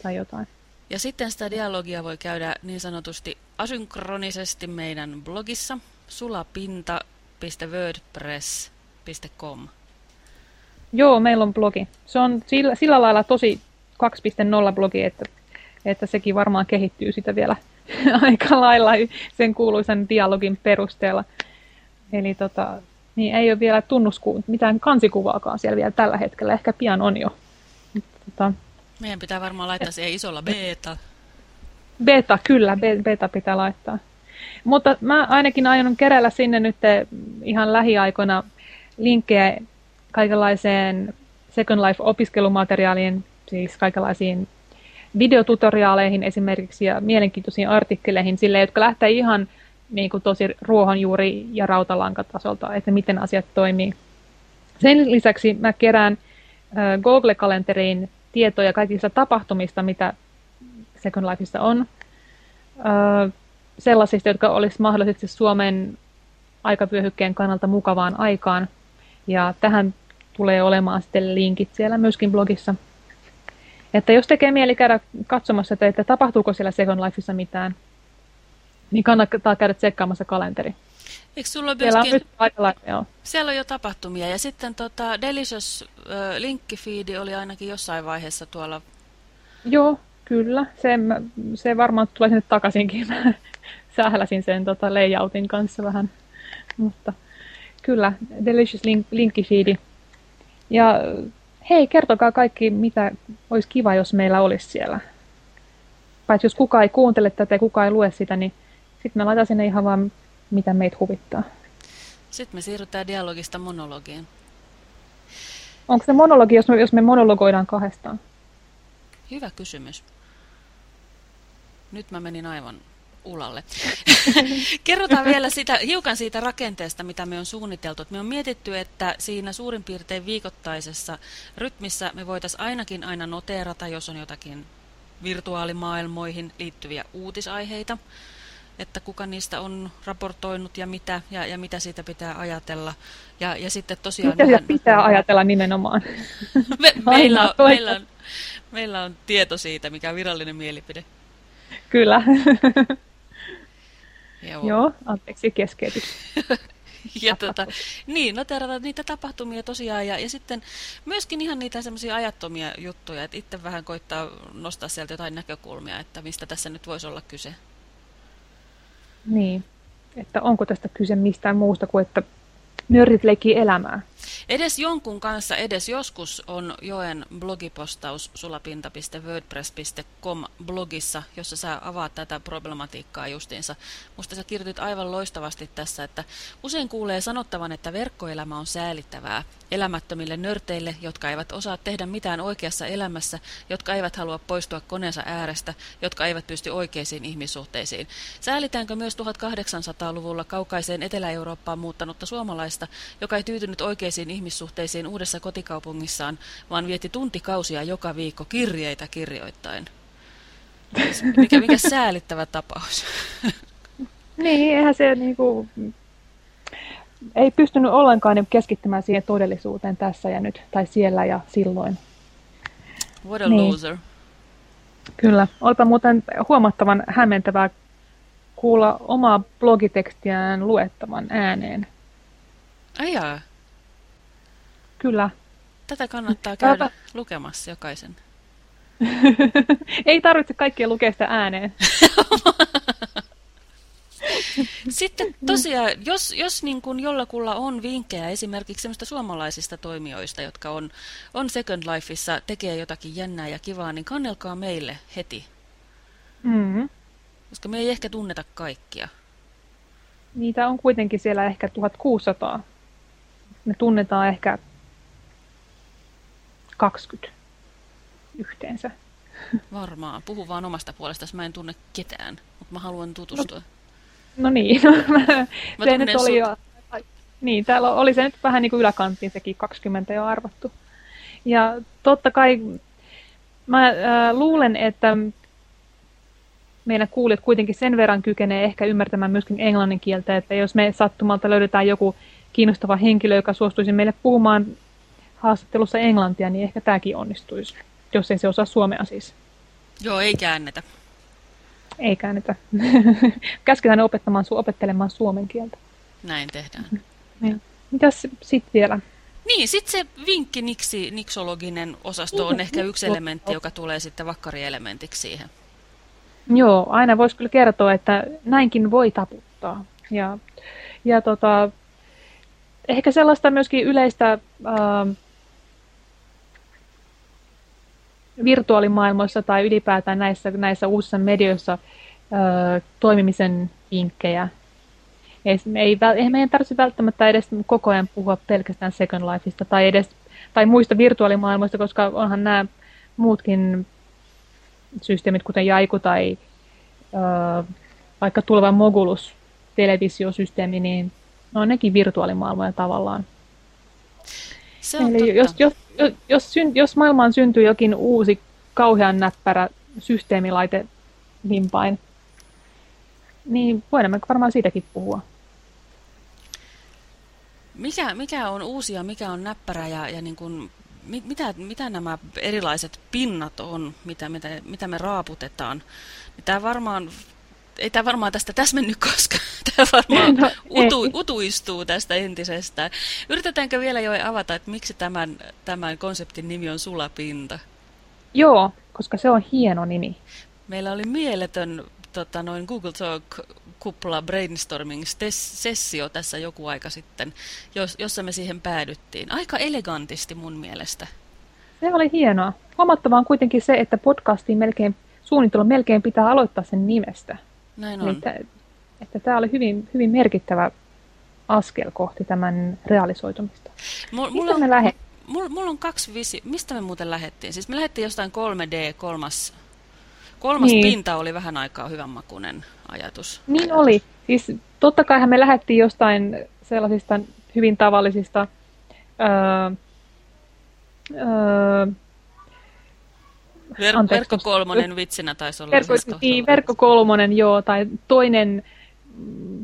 S2: tai jotain.
S1: Ja sitten sitä dialogia voi käydä niin sanotusti asynkronisesti meidän blogissa sulapinta.wordpress.com.
S2: Joo, meillä on blogi. Se on sillä, sillä lailla tosi 2.0 blogi, että, että sekin varmaan kehittyy sitä vielä aika lailla sen kuuluisen dialogin perusteella. Eli tota, niin ei ole vielä tunnusku, mitään kansikuvaakaan siellä vielä tällä hetkellä, ehkä pian on jo.
S1: Tota, Meidän pitää varmaan laittaa siihen isolla beta.
S2: Beta, kyllä, beta pitää laittaa. Mutta mä ainakin aion keräillä sinne nyt ihan lähiaikoina linkkejä kaikenlaiseen Second Life-opiskelumateriaalien siis kaikenlaisiin videotutoriaaleihin esimerkiksi ja mielenkiintoisiin artikkeleihin, sille, jotka lähtee ihan niin kuin tosi ruohonjuuri- ja rautalankatasolta, että miten asiat toimii. Sen lisäksi mä kerään Google-kalenteriin tietoja kaikista tapahtumista, mitä Second Lifeissa on. Sellaisista, jotka olisi mahdollisesti Suomen aikavyöhykkeen kannalta mukavaan aikaan. Ja tähän tulee olemaan sitten linkit siellä myöskin blogissa. Että jos tekee mieli käydä katsomassa, että, että tapahtuuko siellä Second Lifeissa mitään, niin kannattaa käydä tsekkaamassa kalenteri.
S1: Eikö sulla siellä, myöskin... on paikalla, joo. siellä on jo tapahtumia. Ja sitten tota, Delicious äh, linkkifeedi oli ainakin jossain vaiheessa tuolla.
S2: Joo, kyllä. Se, se varmaan tulee sinne takaisinkin. Sähläsin sen tota, layoutin kanssa vähän. Mutta kyllä, Delicious link, linkkifeedi Ja hei, kertokaa kaikki, mitä olisi kiva, jos meillä olisi siellä. Paitsi jos kukaan ei kuuntele tätä ja kukaan ei lue sitä, niin sitten me laitan sinne ihan vaan, mitä meitä huvittaa.
S1: Sitten me siirrytään dialogista monologiin.
S2: Onko se monologi, jos me, jos me monologoidaan kahdestaan?
S1: Hyvä kysymys. Nyt mä menin aivan ulalle. Kerrotaan vielä sitä, hiukan siitä rakenteesta, mitä me on suunniteltu. Me on mietitty, että siinä suurin piirtein viikoittaisessa rytmissä me voitaisiin ainakin aina noteerata, jos on jotakin virtuaalimaailmoihin liittyviä uutisaiheita, että kuka niistä on raportoinut ja mitä, ja, ja mitä siitä pitää ajatella. Ja, ja sitten tosiaan...
S2: Mitä vähän... pitää ajatella nimenomaan?
S1: Me, meillä, on, meillä, on, meillä on tieto siitä, mikä on virallinen mielipide.
S2: Kyllä. Joo. Joo, anteeksi keskeytys.
S1: ja tota, niin, noterata niitä tapahtumia tosiaan ja, ja sitten myöskin ihan niitä semmoisia ajattomia juttuja, että itse vähän koittaa nostaa sieltä jotain näkökulmia, että mistä tässä nyt voisi olla kyse.
S2: Niin, että onko tästä kyse mistään muusta kuin, että nörrit leikkii elämää.
S1: Edes jonkun kanssa, edes joskus on Joen blogipostaus sulapinta.wordpress.com blogissa, jossa sä avaat tätä problematiikkaa justiinsa. Musta sä kirjoitit aivan loistavasti tässä, että usein kuulee sanottavan, että verkkoelämä on säälittävää. Elämättömille nörteille, jotka eivät osaa tehdä mitään oikeassa elämässä, jotka eivät halua poistua koneensa äärestä, jotka eivät pysty oikeisiin ihmissuhteisiin. Säälitäänkö myös 1800-luvulla kaukaiseen Etelä-Eurooppaan muuttanutta suomalaista, joka ei tyytynyt oikeisiin ihmissuhteisiin uudessa kotikaupungissaan, vaan vietti tuntikausia joka viikko kirjeitä kirjoittain. Mikä, mikä säälittävä tapaus.
S2: Niin, eihän se niinku, ei pystynyt ollenkaan niinku keskittymään siihen todellisuuteen tässä ja nyt, tai siellä ja silloin.
S1: What a niin. loser.
S2: Kyllä. Olipa muuten huomattavan hämmentävää kuulla omaa blogitekstiään luettavan ääneen.
S1: Ajaa.
S2: Kyllä.
S1: Tätä kannattaa käydä Tätä... lukemassa jokaisen.
S2: Ei tarvitse kaikkia lukea sitä ääneen.
S1: Sitten tosiaan, jos, jos niin kuin jollakulla on vinkkejä esimerkiksi sellaista suomalaisista toimijoista, jotka on, on Second Lifeissa, tekee jotakin jännää ja kivaa, niin kannelkaa meille heti.
S2: Mm -hmm.
S1: Koska me ei ehkä tunneta kaikkia.
S2: Niitä on kuitenkin siellä ehkä 1600. Me tunnetaan ehkä 20 yhteensä.
S1: Varmaan. Puhu vaan omasta puolestasi. Mä en tunne ketään, mutta mä haluan tutustua.
S2: No, no niin. No, mä, mä se nyt oli jo, niin, täällä oli se nyt vähän niin kuin yläkanttiin sekin 20 jo arvattu. Ja totta kai mä äh, luulen, että meidän kuulijat kuitenkin sen verran kykenee ehkä ymmärtämään myöskin englannin kieltä, että jos me sattumalta löydetään joku kiinnostava henkilö, joka suostuisi meille puhumaan haastattelussa englantia, niin ehkä tämäkin onnistuisi, jos ei se osaa suomea siis.
S1: Joo, ei käännetä.
S2: Ei käännetä. Käsketään opettamaan, opettelemaan suomen kieltä.
S1: Näin tehdään.
S2: Niin. Mitäs sitten vielä?
S1: Niin, sitten se vinkki niksi, niksologinen osasto on ehkä yksi elementti, joka tulee sitten vakkarielementiksi siihen.
S2: Joo, aina voisi kyllä kertoa, että näinkin voi taputtaa. Ja, ja tota, ehkä sellaista myöskin yleistä äh, virtuaalimaailmoissa tai ylipäätään näissä, näissä uusissa medioissa ö, toimimisen vinkkejä. Ei, ei, ei meidän tarvitse välttämättä edes koko ajan puhua pelkästään Second Lifeista tai, edes, tai muista virtuaalimaailmoista, koska onhan nämä muutkin systeemit, kuten Jaiku tai ö, vaikka tuleva Mogulus televisiosysteemi, niin ne on nekin virtuaalimaailmoja tavallaan.
S1: Se on Eli totta.
S2: jos, jos, jos, jos, jos maailmaan syntyy jokin uusi kauhean näppärä systeemilaite vimpain, niin voidaan varmaan siitäkin puhua.
S1: Mikä, mikä on uusia, mikä on näppärä ja, ja niin kuin, mitä, mitä nämä erilaiset pinnat on, mitä, mitä, mitä me raaputetaan? Tämä varmaan ei tämä varmaan tästä täsmennyt koskaan. Tämä varmaan no, utu, utuistuu tästä entisestä. Yritetäänkö vielä jo avata, että miksi tämän, tämän konseptin nimi on sulapinta?
S2: Joo, koska se on hieno nimi.
S1: Meillä oli mieletön tota, noin Google Talk kupla brainstorming-sessio tässä joku aika sitten, jos, jossa me siihen päädyttiin. Aika elegantisti mun mielestä.
S2: Se oli hienoa. Huomattavaa on kuitenkin se, että podcastiin melkein, suunnittelu melkein pitää aloittaa sen nimestä.
S1: Näin on.
S2: Että, että tämä oli hyvin, hyvin merkittävä askel kohti tämän realisoitumista.
S1: Mulla, mulla, me lähe? Mulla, mulla on kaksi visi. Mistä me muuten lähettiin? Siis me lähdettiin jostain 3D, kolmas, kolmas niin. pinta oli vähän aikaa hyvänmakuinen ajatus.
S2: Niin oli. Siis totta kai me lähdettiin jostain sellaisista hyvin tavallisista öö,
S1: öö, Ver- verkko kolmonen vitsinä taisi olla.
S2: Verkko, niin, verkko kolmonen, joo, tai toinen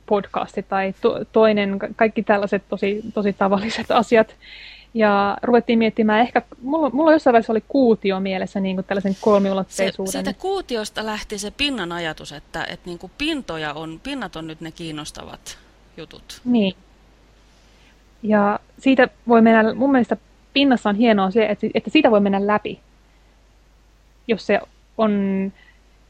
S2: podcasti tai to, toinen, kaikki tällaiset tosi, tosi tavalliset asiat. Ja ruvettiin miettimään, ehkä, mulla, mulla jossain vaiheessa oli kuutio mielessä niin kuin tällaisen kolmiulotteisuuden.
S1: Se, siitä kuutiosta lähti se pinnan ajatus, että, että niin kuin pintoja on, pinnat on nyt ne kiinnostavat jutut.
S2: Niin. Ja siitä voi mennä, mun mielestä pinnassa on hienoa se, että, että siitä voi mennä läpi, jos se on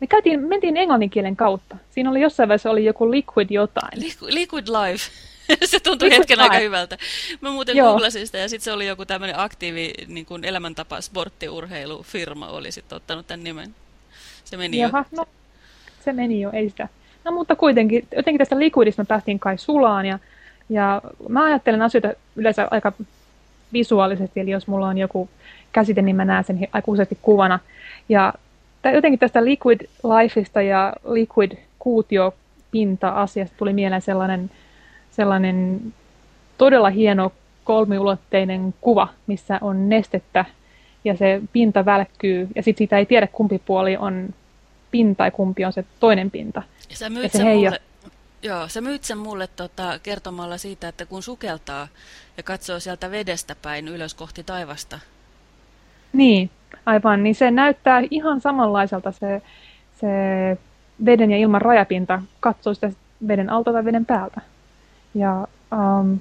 S2: me käytiin, mentiin englannin kielen kautta. Siinä oli jossain vaiheessa oli joku liquid jotain.
S1: Liquid life. se tuntui liquid hetken life. aika hyvältä. Mä muuten Joo. googlasin sitä ja sitten se oli joku tämmöinen aktiivi niin kuin elämäntapa sporttiurheilufirma oli sitten ottanut tämän nimen. Se meni Jaha,
S2: jo. No, se meni jo, ei sitä. No mutta kuitenkin, jotenkin tästä liquidista me päästiin kai sulaan ja, ja mä ajattelen asioita yleensä aika visuaalisesti, eli jos mulla on joku käsite, niin mä näen sen aika useasti kuvana. Ja jotenkin tästä liquid lifeista ja liquid kuutiopinta-asiasta tuli mieleen sellainen, sellainen todella hieno kolmiulotteinen kuva, missä on nestettä ja se pinta välkkyy ja sitten siitä ei tiedä kumpi puoli on pinta ja kumpi on se toinen pinta.
S1: Ja sä myyt, ja sen, mulle, joo, sä myyt sen mulle tota, kertomalla siitä, että kun sukeltaa ja katsoo sieltä vedestä päin ylös kohti taivasta.
S2: Niin, Aivan, niin se näyttää ihan samanlaiselta se, se veden ja ilman rajapinta, katsoo sitä veden alta tai veden päältä. Ja um,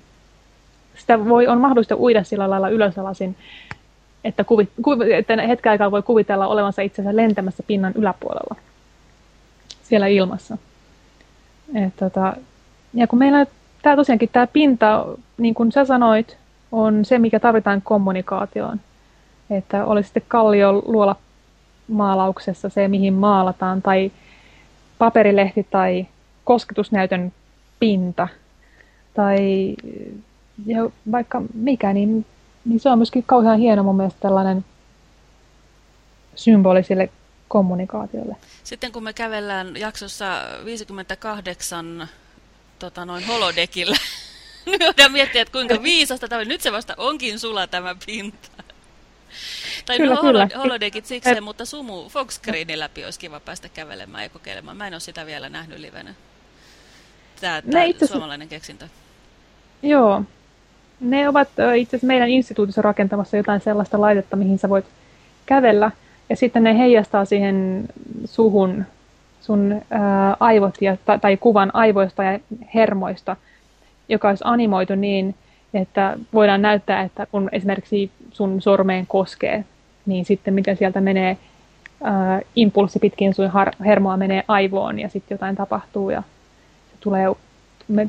S2: sitä voi, on mahdollista uida sillä lailla ylösalasin, että, kuvi, kuvi, että hetken aikaa voi kuvitella olevansa itsensä lentämässä pinnan yläpuolella siellä ilmassa. Et, tota, ja kun meillä tämä tosiaankin tämä pinta, niin kuin sä sanoit, on se, mikä tarvitaan kommunikaatioon. Että oli sitten kallio luola maalauksessa se, mihin maalataan, tai paperilehti tai kosketusnäytön pinta, tai ja vaikka mikä, niin, niin se on myöskin kauhean hieno mun mielestä tällainen symboli sille kommunikaatiolle.
S1: Sitten kun me kävellään jaksossa 58 tota noin holodekillä, niin miettiä, että kuinka viisasta tämä Nyt se vasta onkin sula tämä pinta. Tai kyllä, no kyllä. holodekit sikseen, Et... mutta sumu Foxscreenin läpi olisi kiva päästä kävelemään ja kokeilemaan. Mä en ole sitä vielä nähnyt livenä. Tämä, tämä itse... suomalainen keksintö.
S2: Joo. Ne ovat itse asiassa meidän instituutissa rakentamassa jotain sellaista laitetta, mihin sä voit kävellä. Ja sitten ne heijastaa siihen suhun sun ää, aivot ja, tai, tai kuvan aivoista ja hermoista, joka olisi animoitu niin, että voidaan näyttää, että kun esimerkiksi sun sormeen koskee, niin sitten miten sieltä menee ää, impulssi pitkin sun hermoa menee aivoon ja sitten jotain tapahtuu ja se tulee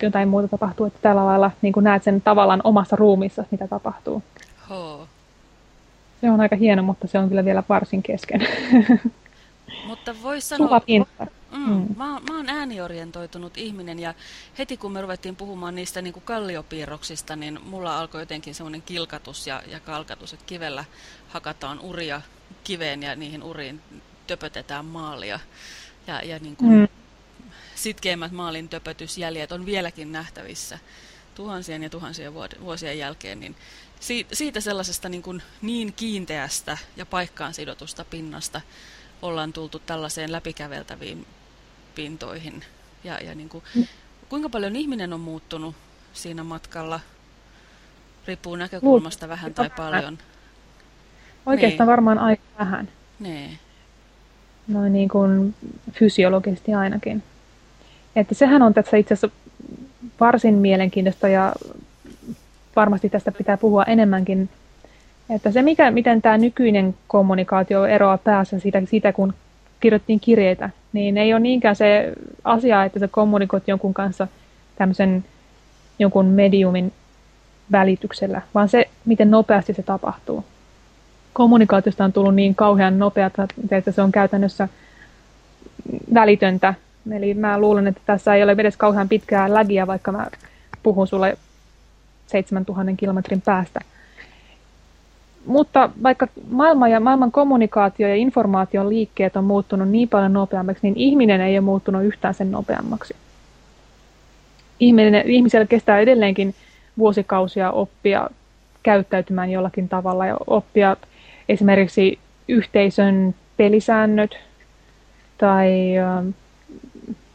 S2: jotain muuta tapahtuu, että tällä lailla niin näet sen tavallaan omassa ruumissa, mitä tapahtuu.
S1: Ho.
S2: Se on aika hieno, mutta se on kyllä vielä varsin kesken.
S1: Mutta voi sanoa, mm, mm. Mä, mä oon ääniorientoitunut ihminen ja heti kun me ruvettiin puhumaan niistä niin kuin kalliopiirroksista, niin mulla alkoi jotenkin semmoinen kilkatus ja, ja kalkatus, että kivellä hakataan uria kiveen ja niihin uriin töpötetään maalia. Ja, ja niin kuin mm. sitkeimmät maalin töpötysjäljet on vieläkin nähtävissä tuhansien ja tuhansien vuosien jälkeen, niin siitä sellaisesta niin, kuin niin kiinteästä ja paikkaan sidotusta pinnasta ollaan tultu tällaiseen läpikäveltäviin pintoihin. Ja, ja niin kuin, mm. kuinka paljon ihminen on muuttunut siinä matkalla, riippuu näkökulmasta vähän tai paljon.
S2: Oikeastaan niin. varmaan aika vähän.
S1: Nee.
S2: Noin niin kuin fysiologisesti ainakin. Että sehän on tässä itse asiassa varsin mielenkiintoista ja varmasti tästä pitää puhua enemmänkin että se, mikä, miten tämä nykyinen kommunikaatio eroaa päässä siitä, siitä, kun kirjoittiin kirjeitä niin ei ole niinkään se asia, että sä kommunikoit jonkun kanssa tämmöisen jonkun mediumin välityksellä, vaan se, miten nopeasti se tapahtuu. Kommunikaatiosta on tullut niin kauhean nopeata, että se on käytännössä välitöntä. Eli mä luulen, että tässä ei ole edes kauhean pitkää lägiä, vaikka mä puhun sulle 7000 kilometrin päästä. Mutta vaikka maailma ja maailman kommunikaatio ja informaation liikkeet on muuttunut niin paljon nopeammaksi, niin ihminen ei ole muuttunut yhtään sen nopeammaksi. Ihminen, ihmisellä kestää edelleenkin vuosikausia oppia käyttäytymään jollakin tavalla ja oppia esimerkiksi yhteisön pelisäännöt tai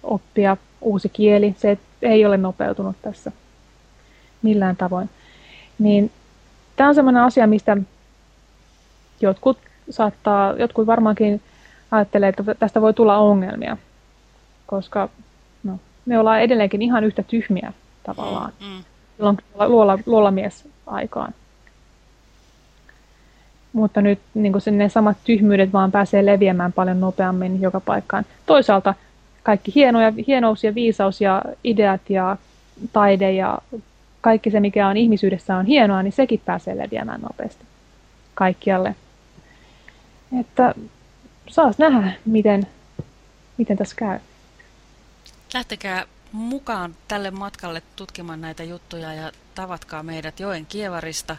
S2: oppia uusi kieli. Se ei ole nopeutunut tässä millään tavoin. Niin tämä on sellainen asia, mistä jotkut saattaa, jotkut varmaankin ajattelee, että tästä voi tulla ongelmia, koska no, me ollaan edelleenkin ihan yhtä tyhmiä tavallaan mm, mm. silloin luola, luolamies aikaan. Mutta nyt niin ne samat tyhmyydet vaan pääsee leviämään paljon nopeammin joka paikkaan. Toisaalta kaikki hieno ja, hienous ja viisaus ja ideat ja taide ja kaikki se, mikä on ihmisyydessä on hienoa, niin sekin pääsee leviämään nopeasti kaikkialle. Että saas nähdä, miten, miten tässä käy.
S1: Lähtekää mukaan tälle matkalle tutkimaan näitä juttuja ja tavatkaa meidät Joen Kievarista.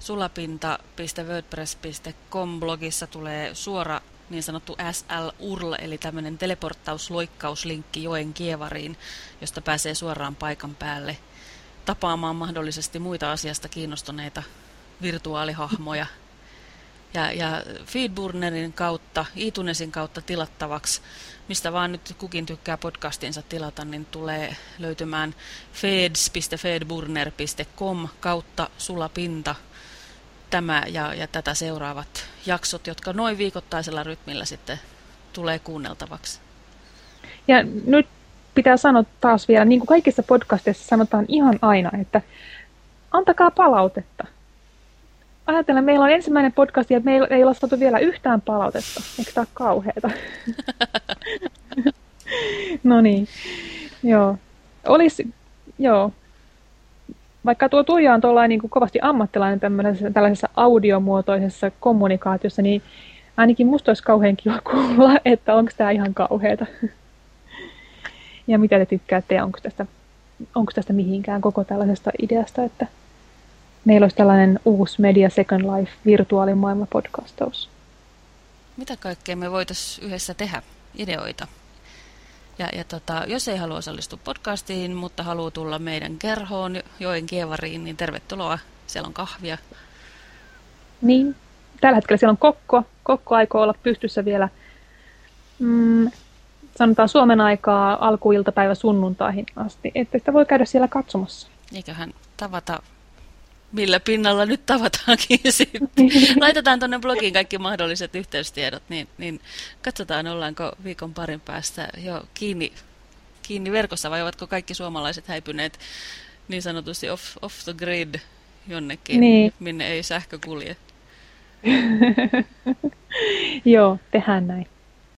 S1: Sulapinta.wordpress.com blogissa tulee suora niin sanottu SL-URL, eli tämmöinen teleporttausloikkauslinkki Joen Kievariin, josta pääsee suoraan paikan päälle tapaamaan mahdollisesti muita asiasta kiinnostuneita virtuaalihahmoja ja, ja Feedburnerin kautta, iTunesin kautta tilattavaksi, mistä vaan nyt kukin tykkää podcastinsa tilata, niin tulee löytymään feds.feedburner.com kautta sulapinta tämä ja, ja tätä seuraavat jaksot, jotka noin viikoittaisella rytmillä sitten tulee kuunneltavaksi.
S2: Ja nyt pitää sanoa taas vielä, niin kuin kaikissa podcasteissa sanotaan ihan aina, että antakaa palautetta ajatellen, meillä on ensimmäinen podcast ja meillä ei ole saatu vielä yhtään palautetta. Eikö tämä ole kauheata? no niin, joo. Olisi, joo. Vaikka tuo Tuija on tuollainen niin kuin kovasti ammattilainen tällaisessa audiomuotoisessa kommunikaatiossa, niin ainakin musta olisi kauhean kiva kuulla, että onko tämä ihan kauheata. ja mitä te tykkäätte ja onko tästä, onko tästä mihinkään koko tällaisesta ideasta, että meillä olisi tällainen uusi Media Second Life virtuaalimaailma podcastaus.
S1: Mitä kaikkea me voitaisiin yhdessä tehdä? Ideoita. Ja, ja tota, jos ei halua osallistua podcastiin, mutta haluaa tulla meidän kerhoon joen kievariin, niin tervetuloa. Siellä on kahvia.
S2: Niin, tällä hetkellä siellä on kokko. Kokko aikoo olla pystyssä vielä, mm, sanotaan Suomen aikaa alkuiltapäivä sunnuntaihin asti. Että sitä voi käydä siellä katsomassa.
S1: Eiköhän tavata millä pinnalla nyt tavataankin sitten. Laitetaan tuonne blogiin kaikki mahdolliset yhteystiedot, niin, niin katsotaan ollaanko viikon parin päästä jo kiinni, kiinni verkossa vai ovatko kaikki suomalaiset häipyneet niin sanotusti off, off the grid jonnekin, niin. minne ei sähkö kulje.
S2: Joo, tehdään näin.